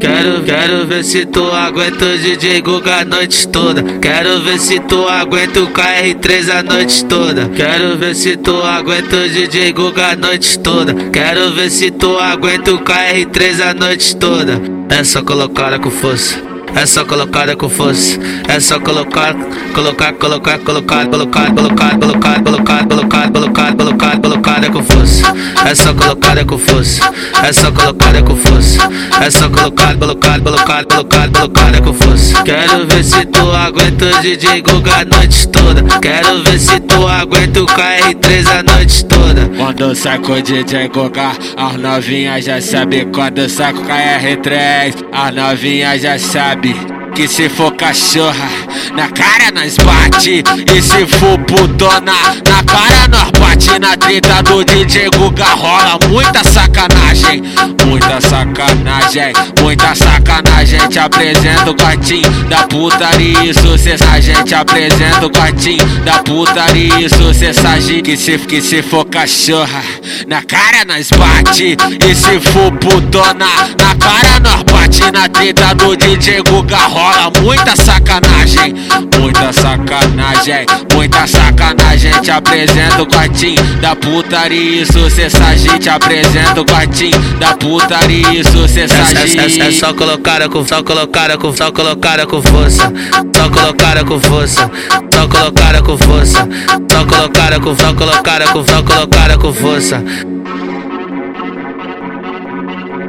Quero, quero ver se tu aguenta o DJ Guga a noite toda. Quero ver se tu aguenta o KR3 a noite toda. Quero ver se tu aguenta o DJ Guga a noite toda. Quero ver se tu aguenta o KR3 a noite toda. É só colocar com força. É só colocar com força. É só colocar, colocar, colocar, colocar, colocar, colocar, colocar, colocar, colocar, colocar, colocar, colocar com força. É só colocar com força. É só colocar com força. É só colocar, colocar, colocar, colocar, colocar com força. Quero ver se tu aguenta o DJ Guga a noite toda. Quero ver se tu aguenta o KR3 a noite toda. Quando saco DJ Guga, as novinhas já sabe. Quando saco KR3, as novinhas já sabe que se for cachorra, na cara nós bate. E se for putona, na cara nós bate. Na treta do DJ Guga rola muita sacanagem. Muita sacanagem, muita sacanagem. Te apresento o quartinho da putaria e sucesso. A gente apresenta o quartinho da putaria e sucesso. Que se, que se for cachorra, na cara nós bate. E se for putona, na cara nós bate. Na treta do DJ Guga rola muita sacanagem. Muita sacanagem, muita sacanagem. Te apresento o quartinho da putaria e sucesso. A gente apresenta o quartinho da putaria e sucesso. É, é, é só colocar com, só colocar com, só colocar com força. Só colocar com força. Só colocar com força. Só colocar com, só colocar com, só colocar com força.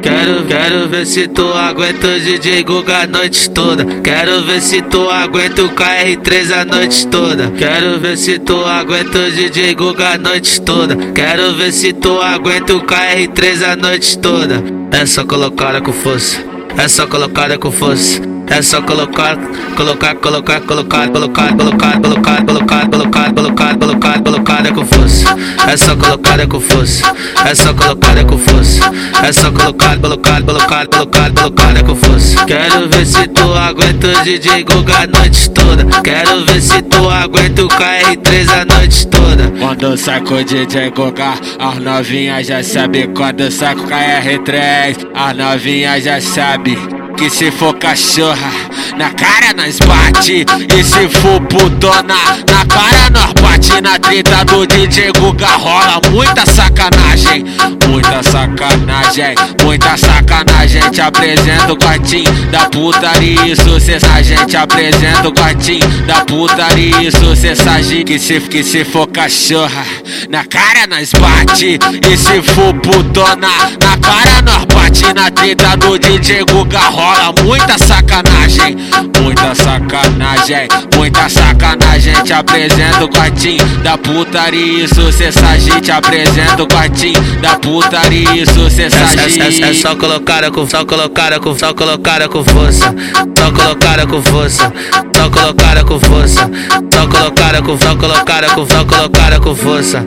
Quero, quero ver se tu aguenta o DJ Guga a noite toda. Quero ver se tu aguenta o KR3 a noite toda. Quero ver se tu aguenta o DJ Guga a noite toda. Quero ver se tu aguenta o KR3 a noite toda. É só colocar com força. É só colocar com força. É só colocar, colocar, colocar, colocar, colocar, colocar, colocar, colocar, colocar, colocar, colocar. É só colocar com força. É só colocar com força. É só colocar, colocar, colocar, colocar, colocar com força. Quero ver se tu aguenta o DJ Guga a noite toda. Quero ver se tu aguenta o KR3 a noite toda. Quando saco o DJ Guga, as novinhas já sabe. Quando saco KR3, as novinhas já sabe que se for cachorra, na cara nós bate. E se for putona, na cara nós bate. Na treta do DJ Guga rola muita sacanagem. Muita sacanagem, muita sacanagem. Te apresento o quartinho da putaria e sucesso. A gente apresenta o quartinho da putaria e sucesso. Que se, que se for cachorra, na cara nós bate. E se for putona, na cara nós bate. Na treta do DJ Guga rola muita sacanagem, muita sacanagem, muita sacanagem. Te apresento o quartinho da putaria e sucesso. A gente apresenta o quartinho da putaria e sucesso. É, é, é, só colocar com, só colocar com, só colocar com força. Só colocar com força. Só colocar com força. Só colocar com, só colocar com, só colocar com força.